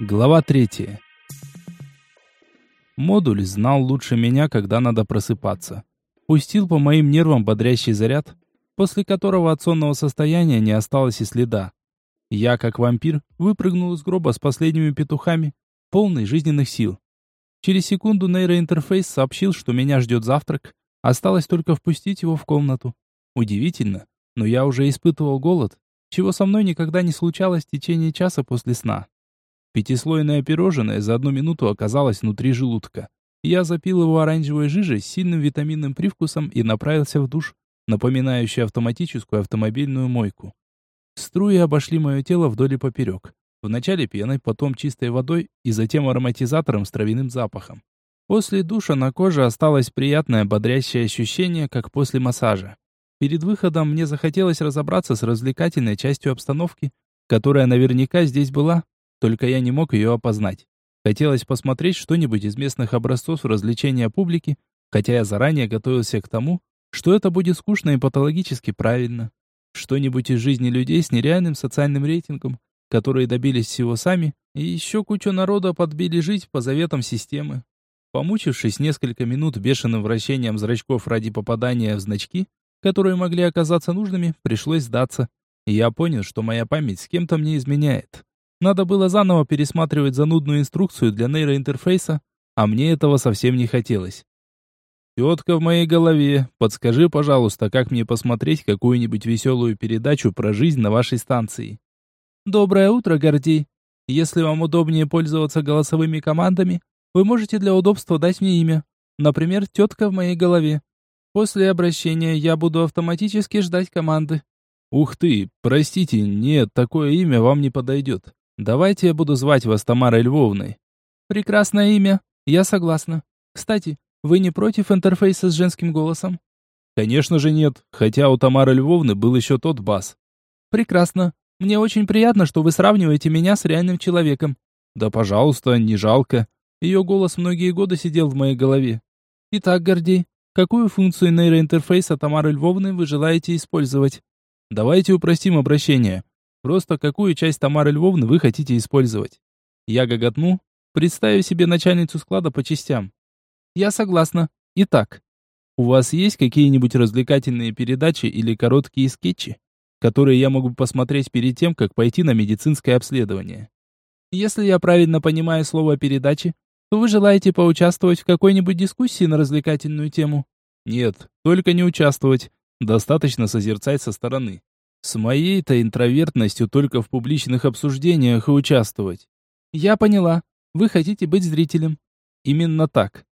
Глава третья. Модуль знал лучше меня, когда надо просыпаться. Пустил по моим нервам бодрящий заряд, после которого от сонного состояния не осталось и следа. Я, как вампир, выпрыгнул из гроба с последними петухами, полный жизненных сил. Через секунду нейроинтерфейс сообщил, что меня ждет завтрак, осталось только впустить его в комнату. Удивительно, но я уже испытывал голод, чего со мной никогда не случалось в течение часа после сна. Пятислойное пирожное за одну минуту оказалось внутри желудка. Я запил его оранжевой жижей с сильным витаминным привкусом и направился в душ, напоминающий автоматическую автомобильную мойку. Струи обошли мое тело вдоль и поперек. Вначале пеной, потом чистой водой и затем ароматизатором с травяным запахом. После душа на коже осталось приятное бодрящее ощущение, как после массажа. Перед выходом мне захотелось разобраться с развлекательной частью обстановки, которая наверняка здесь была, только я не мог ее опознать. Хотелось посмотреть что-нибудь из местных образцов развлечения публики, хотя я заранее готовился к тому, что это будет скучно и патологически правильно. Что-нибудь из жизни людей с нереальным социальным рейтингом, которые добились всего сами, и еще кучу народа подбили жить по заветам системы. Помучившись несколько минут бешеным вращением зрачков ради попадания в значки, которые могли оказаться нужными, пришлось сдаться. И я понял, что моя память с кем-то мне изменяет. Надо было заново пересматривать занудную инструкцию для нейроинтерфейса, а мне этого совсем не хотелось. «Тетка в моей голове, подскажи, пожалуйста, как мне посмотреть какую-нибудь веселую передачу про жизнь на вашей станции?» «Доброе утро, Гордей. Если вам удобнее пользоваться голосовыми командами, вы можете для удобства дать мне имя. Например, тетка в моей голове. После обращения я буду автоматически ждать команды». «Ух ты, простите, нет, такое имя вам не подойдет. Давайте я буду звать вас Тамарой Львовной. Прекрасное имя. Я согласна. Кстати, вы не против интерфейса с женским голосом? Конечно же нет, хотя у Тамары Львовны был еще тот бас. Прекрасно. Мне очень приятно, что вы сравниваете меня с реальным человеком. Да, пожалуйста, не жалко. Ее голос многие годы сидел в моей голове. Итак, Гордей, какую функцию нейроинтерфейса Тамары Львовны вы желаете использовать? Давайте упростим обращение. Просто какую часть Тамары Львовны вы хотите использовать? Я гоготну, представив себе начальницу склада по частям. Я согласна. Итак, у вас есть какие-нибудь развлекательные передачи или короткие скетчи, которые я могу посмотреть перед тем, как пойти на медицинское обследование? Если я правильно понимаю слово «передачи», то вы желаете поучаствовать в какой-нибудь дискуссии на развлекательную тему? Нет, только не участвовать. Достаточно созерцать со стороны. С моей-то интровертностью только в публичных обсуждениях и участвовать. Я поняла. Вы хотите быть зрителем. Именно так.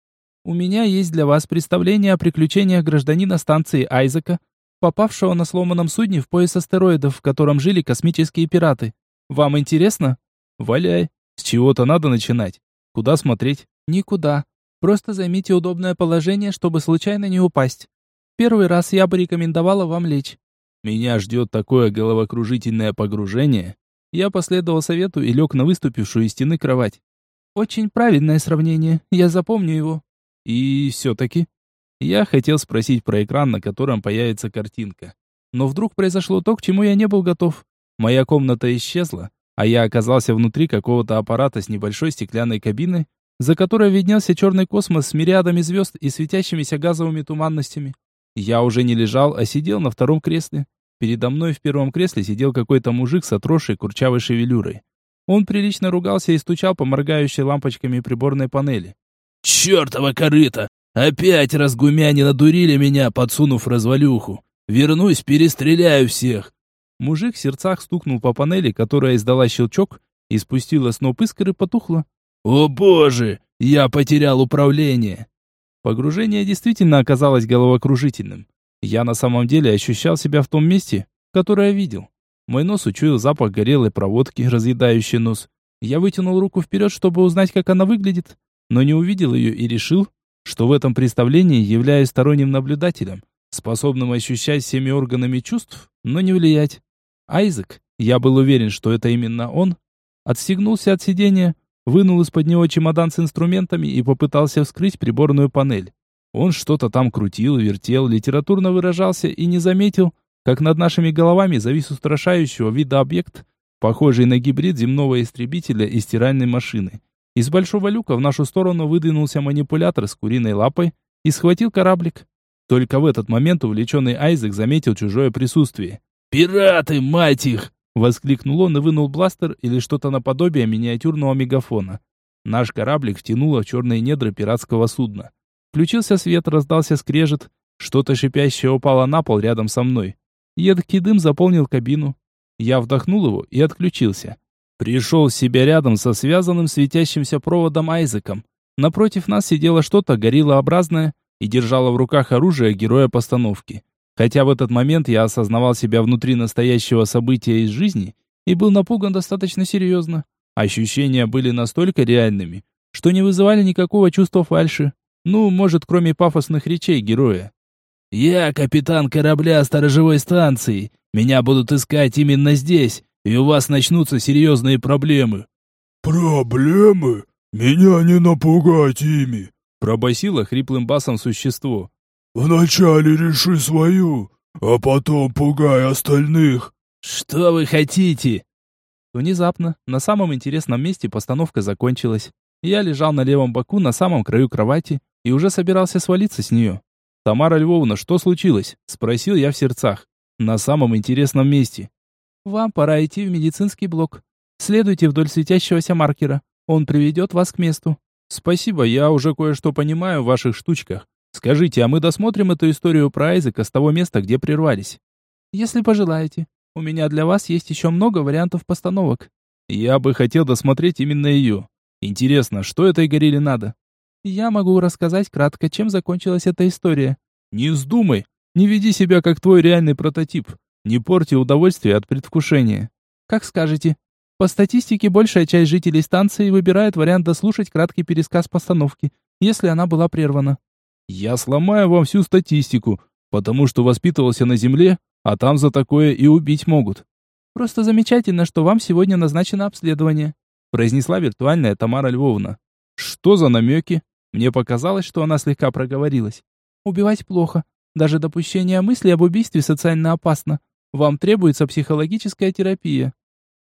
У меня есть для вас представление о приключениях гражданина станции Айзека, попавшего на сломанном судне в пояс астероидов, в котором жили космические пираты. Вам интересно? Валяй. С чего-то надо начинать. Куда смотреть? Никуда. Просто займите удобное положение, чтобы случайно не упасть. Первый раз я бы рекомендовала вам лечь. Меня ждет такое головокружительное погружение. Я последовал совету и лег на выступившую из стены кровать. Очень правильное сравнение, я запомню его. И все-таки... Я хотел спросить про экран, на котором появится картинка. Но вдруг произошло то, к чему я не был готов. Моя комната исчезла, а я оказался внутри какого-то аппарата с небольшой стеклянной кабиной, за которой виднелся черный космос с мириадами звезд и светящимися газовыми туманностями. Я уже не лежал, а сидел на втором кресле. Передо мной в первом кресле сидел какой-то мужик с отросшей курчавой шевелюрой. Он прилично ругался и стучал по моргающей лампочками приборной панели. «Чёртова корыта! Опять разгумяне надурили меня, подсунув развалюху! Вернусь, перестреляю всех!» Мужик в сердцах стукнул по панели, которая издала щелчок, и спустила сноп искры и потухла. «О боже! Я потерял управление!» Погружение действительно оказалось головокружительным. Я на самом деле ощущал себя в том месте, которое видел. Мой нос учуял запах горелой проводки, разъедающий нос. Я вытянул руку вперед, чтобы узнать, как она выглядит, но не увидел ее и решил, что в этом представлении являюсь сторонним наблюдателем, способным ощущать всеми органами чувств, но не влиять. Айзек, я был уверен, что это именно он, отстегнулся от сидения, вынул из-под него чемодан с инструментами и попытался вскрыть приборную панель. Он что-то там крутил, вертел, литературно выражался и не заметил, как над нашими головами завис устрашающего вида объект, похожий на гибрид земного истребителя и стиральной машины. Из большого люка в нашу сторону выдвинулся манипулятор с куриной лапой и схватил кораблик. Только в этот момент увлеченный Айзек заметил чужое присутствие. «Пираты, мать их!» Воскликнул он и вынул бластер или что-то наподобие миниатюрного мегафона. Наш кораблик втянуло в черные недры пиратского судна. Включился свет, раздался скрежет. Что-то шипящее упало на пол рядом со мной. Едкий дым заполнил кабину. Я вдохнул его и отключился. Пришел в себя рядом со связанным светящимся проводом Айзеком. Напротив нас сидело что-то гориллообразное и держало в руках оружие героя постановки. Хотя в этот момент я осознавал себя внутри настоящего события из жизни и был напуган достаточно серьезно. Ощущения были настолько реальными, что не вызывали никакого чувства фальши. Ну, может, кроме пафосных речей героя. «Я капитан корабля сторожевой станции. Меня будут искать именно здесь, и у вас начнутся серьезные проблемы». «Проблемы? Меня не напугать ими!» Пробасило хриплым басом существо. «Вначале реши свою, а потом пугай остальных». «Что вы хотите?» Внезапно, на самом интересном месте постановка закончилась. Я лежал на левом боку на самом краю кровати и уже собирался свалиться с нее. «Тамара Львовна, что случилось?» – спросил я в сердцах. «На самом интересном месте». «Вам пора идти в медицинский блок. Следуйте вдоль светящегося маркера. Он приведет вас к месту». «Спасибо, я уже кое-что понимаю в ваших штучках. Скажите, а мы досмотрим эту историю про Айзека с того места, где прервались? Если пожелаете. У меня для вас есть еще много вариантов постановок. Я бы хотел досмотреть именно ее. Интересно, что этой горилле надо? Я могу рассказать кратко, чем закончилась эта история. Не вздумай, не веди себя как твой реальный прототип. Не порти удовольствие от предвкушения. Как скажете. По статистике, большая часть жителей станции выбирает вариант дослушать краткий пересказ постановки, если она была прервана. Я сломаю вам всю статистику, потому что воспитывался на земле, а там за такое и убить могут. Просто замечательно, что вам сегодня назначено обследование, произнесла виртуальная Тамара Львовна. Что за намеки? Мне показалось, что она слегка проговорилась. Убивать плохо. Даже допущение мысли об убийстве социально опасно. Вам требуется психологическая терапия.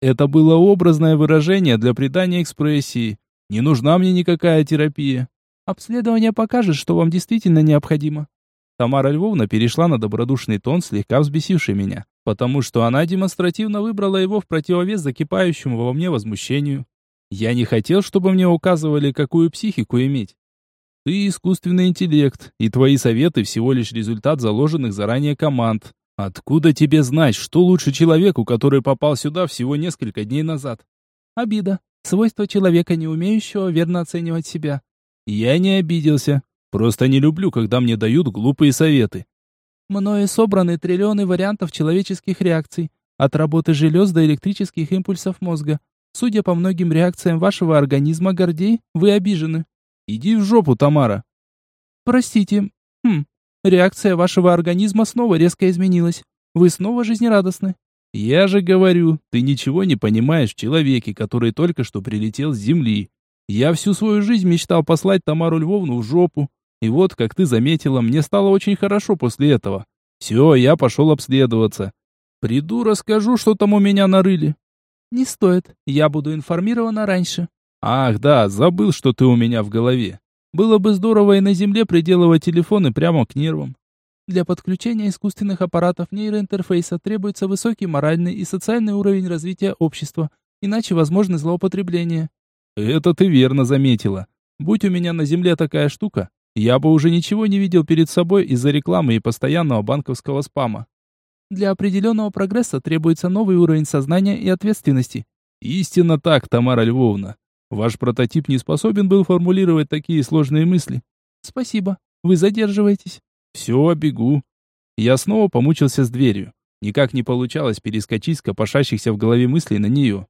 Это было образное выражение для придания экспрессии. Не нужна мне никакая терапия. Обследование покажет, что вам действительно необходимо. Тамара Львовна перешла на добродушный тон, слегка взбесивший меня, потому что она демонстративно выбрала его в противовес закипающему во мне возмущению. Я не хотел, чтобы мне указывали, какую психику иметь. Ты искусственный интеллект, и твои советы всего лишь результат заложенных заранее команд. Откуда тебе знать, что лучше человеку, который попал сюда всего несколько дней назад? Обида. Свойство человека, не умеющего верно оценивать себя. Я не обиделся. Просто не люблю, когда мне дают глупые советы. Мною собраны триллионы вариантов человеческих реакций, от работы желез до электрических импульсов мозга. Судя по многим реакциям вашего организма, Гордей, вы обижены. Иди в жопу, Тамара. Простите. Хм. Реакция вашего организма снова резко изменилась. Вы снова жизнерадостны. Я же говорю, ты ничего не понимаешь в человеке, который только что прилетел с земли. Я всю свою жизнь мечтал послать Тамару Львовну в жопу. И вот, как ты заметила, мне стало очень хорошо после этого. Все, я пошел обследоваться. Приду, расскажу, что там у меня нарыли. Не стоит, я буду информирована раньше. Ах, да, забыл, что ты у меня в голове. Было бы здорово и на земле приделывать телефоны прямо к нервам. Для подключения искусственных аппаратов нейроинтерфейса требуется высокий моральный и социальный уровень развития общества, иначе возможны злоупотребления. Это ты верно заметила. Будь у меня на земле такая штука, я бы уже ничего не видел перед собой из-за рекламы и постоянного банковского спама. Для определенного прогресса требуется новый уровень сознания и ответственности. Истинно так, Тамара Львовна. Ваш прототип не способен был формулировать такие сложные мысли. Спасибо. Вы задерживаетесь. Все, бегу. Я снова помучился с дверью. Никак не получалось перескочить с копошащихся в голове мыслей на нее.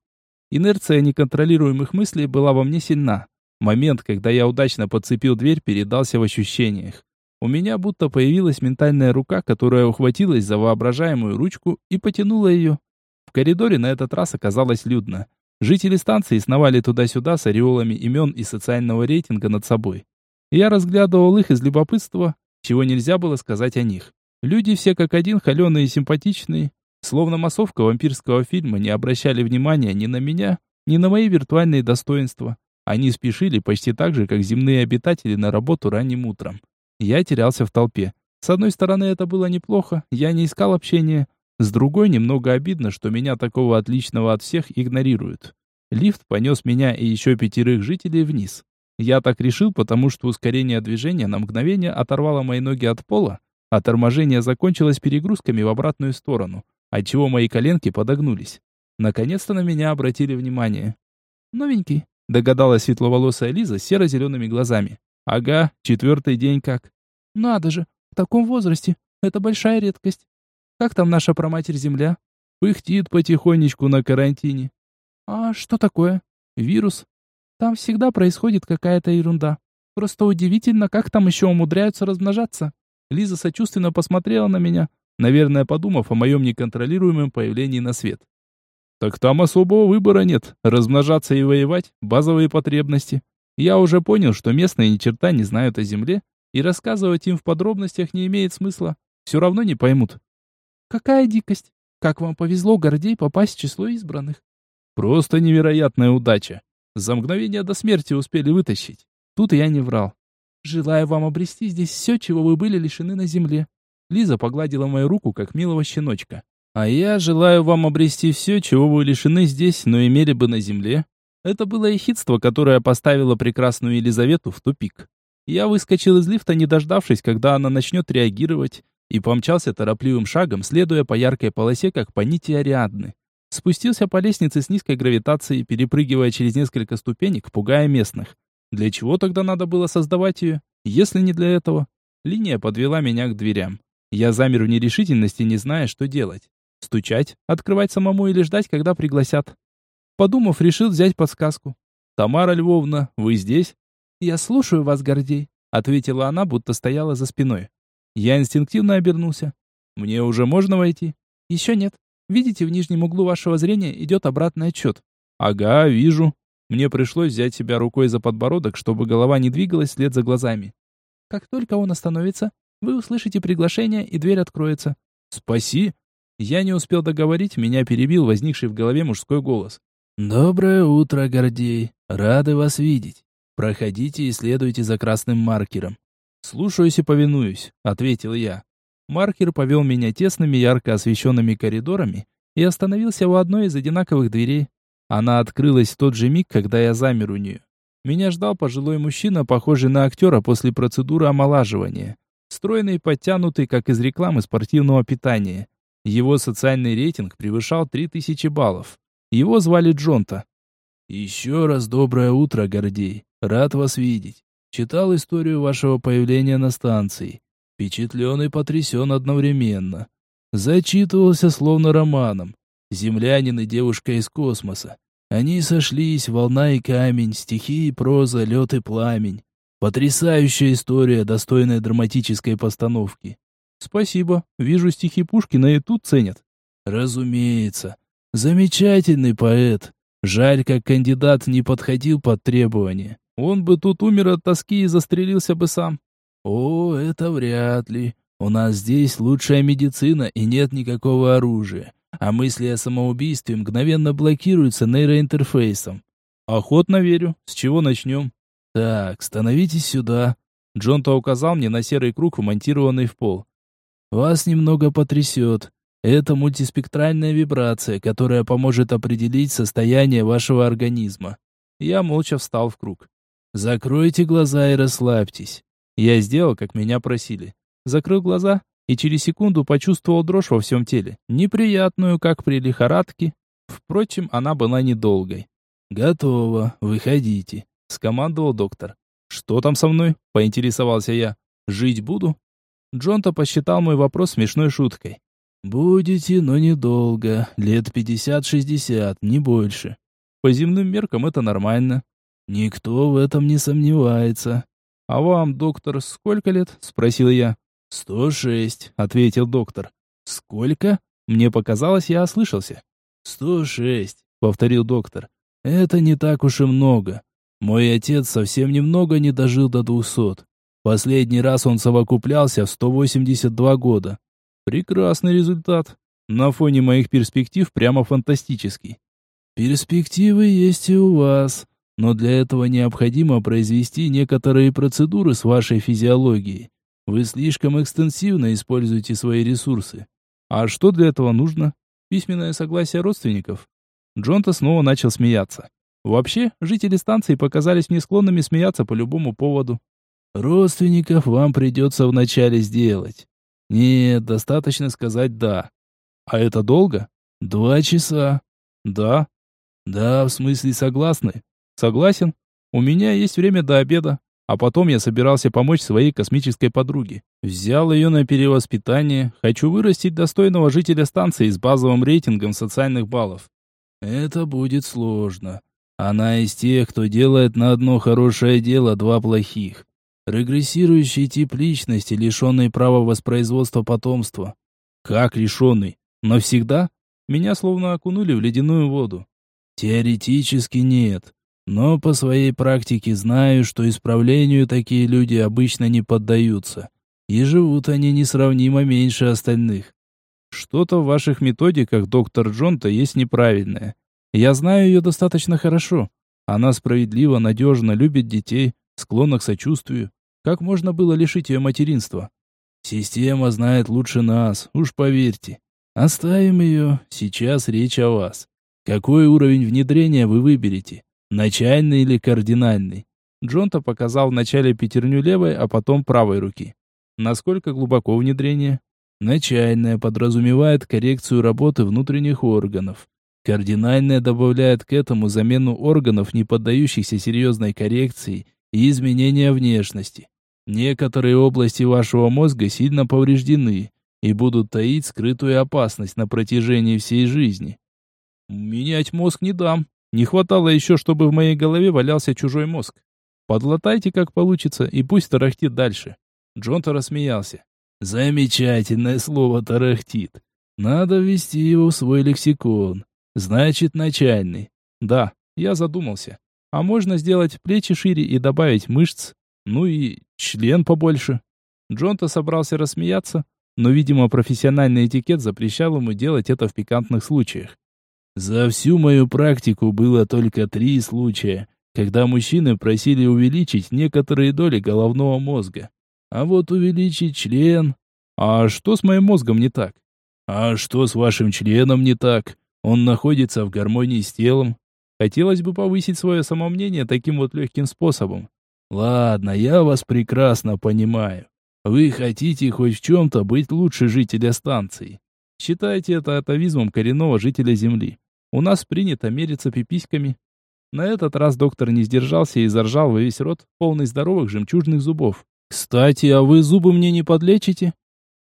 Инерция неконтролируемых мыслей была во мне сильна. Момент, когда я удачно подцепил дверь, передался в ощущениях. У меня будто появилась ментальная рука, которая ухватилась за воображаемую ручку и потянула ее. В коридоре на этот раз оказалось людно. Жители станции сновали туда-сюда с ореолами имен и социального рейтинга над собой. Я разглядывал их из любопытства, чего нельзя было сказать о них. Люди все как один холеные и симпатичные. Словно массовка вампирского фильма не обращали внимания ни на меня, ни на мои виртуальные достоинства. Они спешили почти так же, как земные обитатели на работу ранним утром. Я терялся в толпе. С одной стороны, это было неплохо, я не искал общения. С другой, немного обидно, что меня такого отличного от всех игнорируют. Лифт понес меня и еще пятерых жителей вниз. Я так решил, потому что ускорение движения на мгновение оторвало мои ноги от пола, а торможение закончилось перегрузками в обратную сторону, отчего мои коленки подогнулись. Наконец-то на меня обратили внимание. «Новенький», — догадалась светловолосая Лиза с серо-зелеными глазами. «Ага, четвертый день как». «Надо же, в таком возрасте. Это большая редкость. Как там наша проматерь-земля?» «Пыхтит потихонечку на карантине». «А что такое?» «Вирус. Там всегда происходит какая-то ерунда. Просто удивительно, как там еще умудряются размножаться». Лиза сочувственно посмотрела на меня, наверное, подумав о моем неконтролируемом появлении на свет. Так там особого выбора нет. Размножаться и воевать – базовые потребности. Я уже понял, что местные ни черта не знают о земле, и рассказывать им в подробностях не имеет смысла. Все равно не поймут. Какая дикость! Как вам повезло, Гордей, попасть в число избранных. Просто невероятная удача. За мгновение до смерти успели вытащить. Тут я не врал. Желаю вам обрести здесь все, чего вы были лишены на земле. Лиза погладила мою руку, как милого щеночка. А я желаю вам обрести все, чего вы лишены здесь, но имели бы на земле. Это было ехидство, которое поставило прекрасную Елизавету в тупик. Я выскочил из лифта, не дождавшись, когда она начнет реагировать, и помчался торопливым шагом, следуя по яркой полосе, как по нити Ариадны. Спустился по лестнице с низкой гравитацией, перепрыгивая через несколько ступенек, пугая местных. Для чего тогда надо было создавать ее, если не для этого? Линия подвела меня к дверям. Я замер в нерешительности, не зная, что делать. Стучать, открывать самому или ждать, когда пригласят. Подумав, решил взять подсказку. «Тамара Львовна, вы здесь?» «Я слушаю вас, Гордей», — ответила она, будто стояла за спиной. Я инстинктивно обернулся. «Мне уже можно войти?» «Еще нет. Видите, в нижнем углу вашего зрения идет обратный отчет». «Ага, вижу». Мне пришлось взять себя рукой за подбородок, чтобы голова не двигалась вслед за глазами. Как только он остановится, вы услышите приглашение, и дверь откроется. Спаси. Я не успел договорить, меня перебил возникший в голове мужской голос. Доброе утро, Гордей. Рады вас видеть. Проходите и следуйте за красным маркером. Слушаюсь и повинуюсь, ответил я. Маркер повел меня тесными, ярко освещенными коридорами и остановился у одной из одинаковых дверей. Она открылась в тот же миг, когда я замер у нее. Меня ждал пожилой мужчина, похожий на актера после процедуры омолаживания. Стройный и подтянутый, как из рекламы спортивного питания. Его социальный рейтинг превышал 3000 баллов. Его звали Джонта. «Еще раз доброе утро, Гордей. Рад вас видеть. Читал историю вашего появления на станции. Впечатлен и потрясен одновременно. Зачитывался словно романом. Землянин и девушка из космоса. Они сошлись, волна и камень, стихи и проза, лед и пламень. Потрясающая история, достойная драматической постановки. Спасибо, вижу стихи Пушкина и тут ценят. Разумеется. Замечательный поэт. Жаль, как кандидат не подходил под требования. Он бы тут умер от тоски и застрелился бы сам. О, это вряд ли. У нас здесь лучшая медицина и нет никакого оружия а мысли о самоубийстве мгновенно блокируются нейроинтерфейсом. Охотно верю. С чего начнем? Так, становитесь сюда. Джонто указал мне на серый круг, вмонтированный в пол. Вас немного потрясет. Это мультиспектральная вибрация, которая поможет определить состояние вашего организма. Я молча встал в круг. Закройте глаза и расслабьтесь. Я сделал, как меня просили. Закрыл глаза и через секунду почувствовал дрожь во всем теле, неприятную, как при лихорадке. Впрочем, она была недолгой. «Готово, выходите», — скомандовал доктор. «Что там со мной?» — поинтересовался я. «Жить буду?» Джонто посчитал мой вопрос смешной шуткой. «Будете, но недолго, лет пятьдесят-шестьдесят, не больше. По земным меркам это нормально. Никто в этом не сомневается. А вам, доктор, сколько лет?» — спросил я. «Сто шесть», — ответил доктор. «Сколько?» Мне показалось, я ослышался. «Сто шесть», — повторил доктор. «Это не так уж и много. Мой отец совсем немного не дожил до двухсот. Последний раз он совокуплялся в сто восемьдесят два года. Прекрасный результат. На фоне моих перспектив прямо фантастический. Перспективы есть и у вас, но для этого необходимо произвести некоторые процедуры с вашей физиологией. Вы слишком экстенсивно используете свои ресурсы. А что для этого нужно? Письменное согласие родственников? Джонта снова начал смеяться. Вообще, жители станции показались мне склонными смеяться по любому поводу. Родственников вам придется вначале сделать. Нет, достаточно сказать «да». А это долго? Два часа. Да. Да, в смысле согласны? Согласен. У меня есть время до обеда. А потом я собирался помочь своей космической подруге. Взял ее на перевоспитание. Хочу вырастить достойного жителя станции с базовым рейтингом социальных баллов. Это будет сложно. Она из тех, кто делает на одно хорошее дело два плохих. Регрессирующий тип личности, лишенный права воспроизводства потомства. Как лишенный? Навсегда? Меня словно окунули в ледяную воду. Теоретически нет. Но по своей практике знаю, что исправлению такие люди обычно не поддаются. И живут они несравнимо меньше остальных. Что-то в ваших методиках, доктор Джон-то, есть неправильное. Я знаю ее достаточно хорошо. Она справедлива, надежно, любит детей, склонна к сочувствию. Как можно было лишить ее материнства? Система знает лучше нас, уж поверьте. Оставим ее, сейчас речь о вас. Какой уровень внедрения вы выберете? Начальный или кардинальный? Джонта показал вначале пятерню левой, а потом правой руки. Насколько глубоко внедрение? Начальное подразумевает коррекцию работы внутренних органов. Кардинальное добавляет к этому замену органов, не поддающихся серьезной коррекции, и изменения внешности. Некоторые области вашего мозга сильно повреждены и будут таить скрытую опасность на протяжении всей жизни. Менять мозг не дам. Не хватало еще, чтобы в моей голове валялся чужой мозг. Подлатайте, как получится, и пусть тарахтит дальше. Джон-то рассмеялся. Замечательное слово «тарахтит». Надо ввести его в свой лексикон. Значит, начальный. Да, я задумался. А можно сделать плечи шире и добавить мышц, ну и член побольше. Джон-то собрался рассмеяться, но, видимо, профессиональный этикет запрещал ему делать это в пикантных случаях. За всю мою практику было только три случая, когда мужчины просили увеличить некоторые доли головного мозга. А вот увеличить член... А что с моим мозгом не так? А что с вашим членом не так? Он находится в гармонии с телом. Хотелось бы повысить свое самомнение таким вот легким способом. Ладно, я вас прекрасно понимаю. Вы хотите хоть в чем-то быть лучше жителя станции. Считайте это атовизмом коренного жителя Земли. У нас принято мериться пиписьками. На этот раз доктор не сдержался и заржал во весь рот, полный здоровых жемчужных зубов. «Кстати, а вы зубы мне не подлечите?»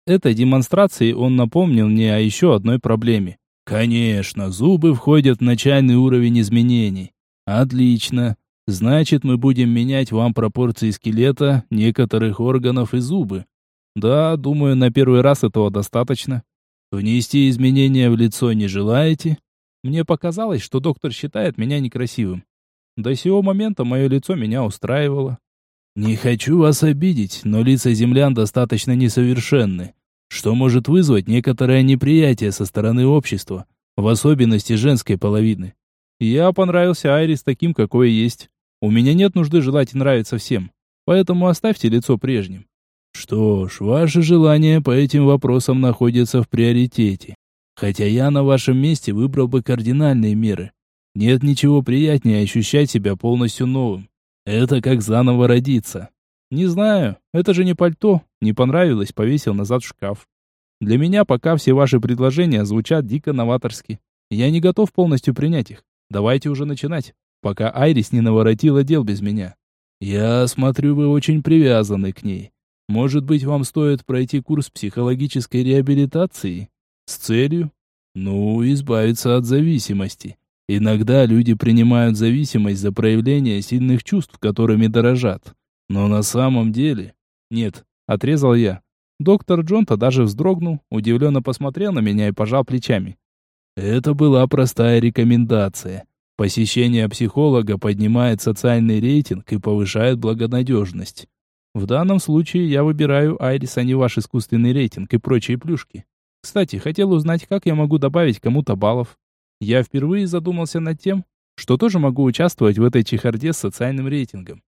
Этой демонстрацией он напомнил мне о еще одной проблеме. «Конечно, зубы входят в начальный уровень изменений. Отлично. Значит, мы будем менять вам пропорции скелета, некоторых органов и зубы. Да, думаю, на первый раз этого достаточно. Внести изменения в лицо не желаете? Мне показалось, что доктор считает меня некрасивым. До сего момента мое лицо меня устраивало. Не хочу вас обидеть, но лица землян достаточно несовершенны, что может вызвать некоторое неприятие со стороны общества, в особенности женской половины. Я понравился Айрис таким, какой есть. У меня нет нужды желать нравиться всем, поэтому оставьте лицо прежним. Что ж, ваше желание по этим вопросам находится в приоритете. Хотя я на вашем месте выбрал бы кардинальные меры. Нет ничего приятнее ощущать себя полностью новым. Это как заново родиться. Не знаю, это же не пальто. Не понравилось, повесил назад в шкаф. Для меня пока все ваши предложения звучат дико новаторски. Я не готов полностью принять их. Давайте уже начинать, пока Айрис не наворотила дел без меня. Я смотрю, вы очень привязаны к ней. Может быть, вам стоит пройти курс психологической реабилитации? С целью? Ну, избавиться от зависимости. Иногда люди принимают зависимость за проявление сильных чувств, которыми дорожат. Но на самом деле... Нет, отрезал я. Доктор Джонта даже вздрогнул, удивленно посмотрел на меня и пожал плечами. Это была простая рекомендация. Посещение психолога поднимает социальный рейтинг и повышает благонадежность. В данном случае я выбираю Айрис, а не ваш искусственный рейтинг и прочие плюшки. Кстати, хотел узнать, как я могу добавить кому-то баллов. Я впервые задумался над тем, что тоже могу участвовать в этой чехарде с социальным рейтингом.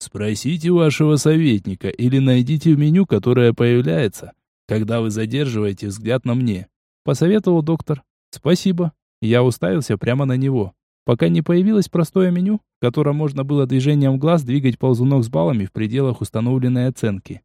Спросите вашего советника или найдите в меню, которое появляется, когда вы задерживаете взгляд на мне. Посоветовал доктор. Спасибо. Я уставился прямо на него, пока не появилось простое меню, в котором можно было движением глаз двигать ползунок с баллами в пределах установленной оценки.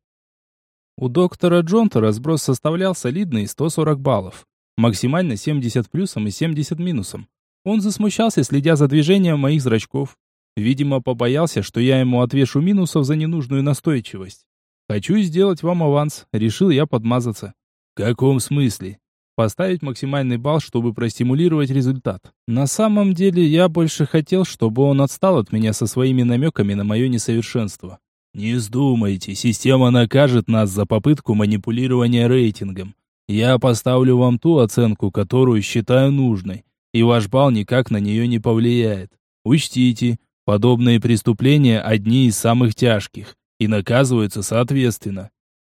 У доктора Джонта разброс составлял солидные 140 баллов. Максимально 70 плюсом и 70 минусом. Он засмущался, следя за движением моих зрачков. Видимо, побоялся, что я ему отвешу минусов за ненужную настойчивость. Хочу сделать вам аванс, решил я подмазаться. В каком смысле? Поставить максимальный балл, чтобы простимулировать результат. На самом деле, я больше хотел, чтобы он отстал от меня со своими намеками на мое несовершенство. Не вздумайте, система накажет нас за попытку манипулирования рейтингом. Я поставлю вам ту оценку, которую считаю нужной, и ваш балл никак на нее не повлияет. Учтите, Подобные преступления одни из самых тяжких и наказываются соответственно.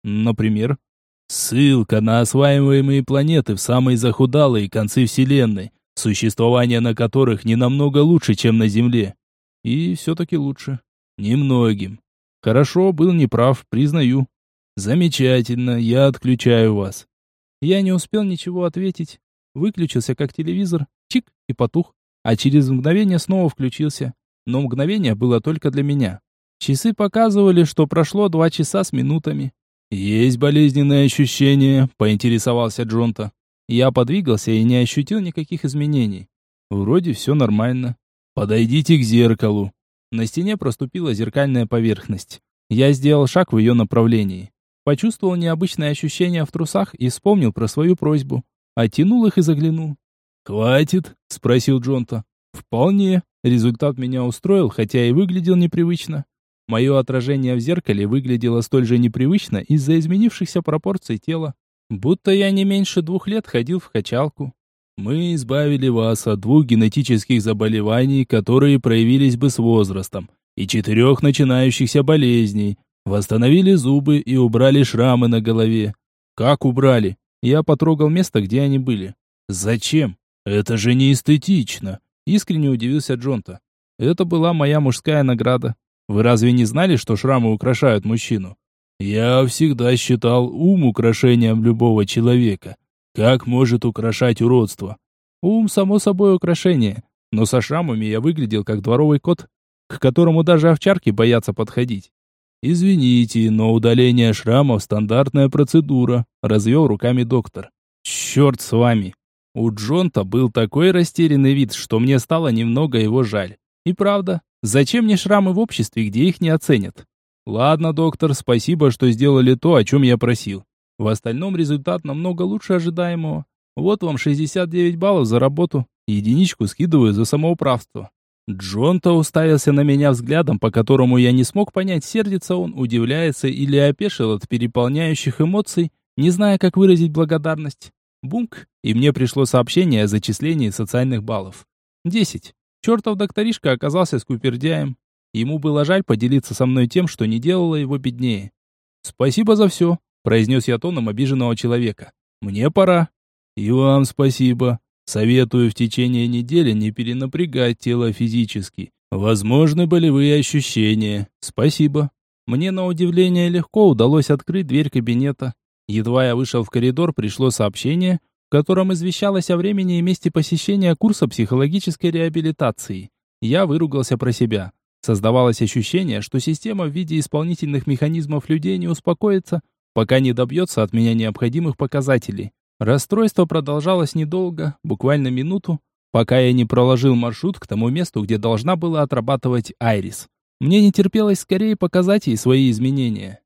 Например, ссылка на осваиваемые планеты в самые захудалые концы Вселенной, существование на которых не намного лучше, чем на Земле. И все-таки лучше. Немногим. Хорошо, был неправ, признаю. Замечательно, я отключаю вас. Я не успел ничего ответить. Выключился как телевизор, чик и потух, а через мгновение снова включился но мгновение было только для меня. Часы показывали, что прошло два часа с минутами. «Есть болезненные ощущения?» – поинтересовался Джонта. Я подвигался и не ощутил никаких изменений. Вроде все нормально. «Подойдите к зеркалу». На стене проступила зеркальная поверхность. Я сделал шаг в ее направлении. Почувствовал необычное ощущение в трусах и вспомнил про свою просьбу. Оттянул их и заглянул. «Хватит?» – спросил Джонта. «Вполне», Результат меня устроил, хотя и выглядел непривычно. Мое отражение в зеркале выглядело столь же непривычно из-за изменившихся пропорций тела. Будто я не меньше двух лет ходил в качалку. Мы избавили вас от двух генетических заболеваний, которые проявились бы с возрастом, и четырех начинающихся болезней. Восстановили зубы и убрали шрамы на голове. Как убрали? Я потрогал место, где они были. Зачем? Это же не эстетично. Искренне удивился Джонта. Это была моя мужская награда. Вы разве не знали, что шрамы украшают мужчину? Я всегда считал ум украшением любого человека. Как может украшать уродство? Ум, само собой, украшение. Но со шрамами я выглядел как дворовый кот, к которому даже овчарки боятся подходить. «Извините, но удаление шрамов – стандартная процедура», – развел руками доктор. «Черт с вами! У Джонта был такой растерянный вид, что мне стало немного его жаль. И правда, зачем мне шрамы в обществе, где их не оценят? Ладно, доктор, спасибо, что сделали то, о чем я просил. В остальном результат намного лучше ожидаемого. Вот вам 69 баллов за работу. Единичку скидываю за самоуправство. Джонта уставился на меня взглядом, по которому я не смог понять, сердится он, удивляется или опешил от переполняющих эмоций, не зная, как выразить благодарность. Бунк, и мне пришло сообщение о зачислении социальных баллов. Десять. Чертов докторишка оказался скупердяем. Ему было жаль поделиться со мной тем, что не делало его беднее. «Спасибо за все», — произнес я тоном обиженного человека. «Мне пора». «И вам спасибо. Советую в течение недели не перенапрягать тело физически. Возможны болевые ощущения. Спасибо». Мне на удивление легко удалось открыть дверь кабинета. Едва я вышел в коридор, пришло сообщение, в котором извещалось о времени и месте посещения курса психологической реабилитации. Я выругался про себя. Создавалось ощущение, что система в виде исполнительных механизмов людей не успокоится, пока не добьется от меня необходимых показателей. Расстройство продолжалось недолго, буквально минуту, пока я не проложил маршрут к тому месту, где должна была отрабатывать Айрис. Мне не терпелось скорее показать ей свои изменения.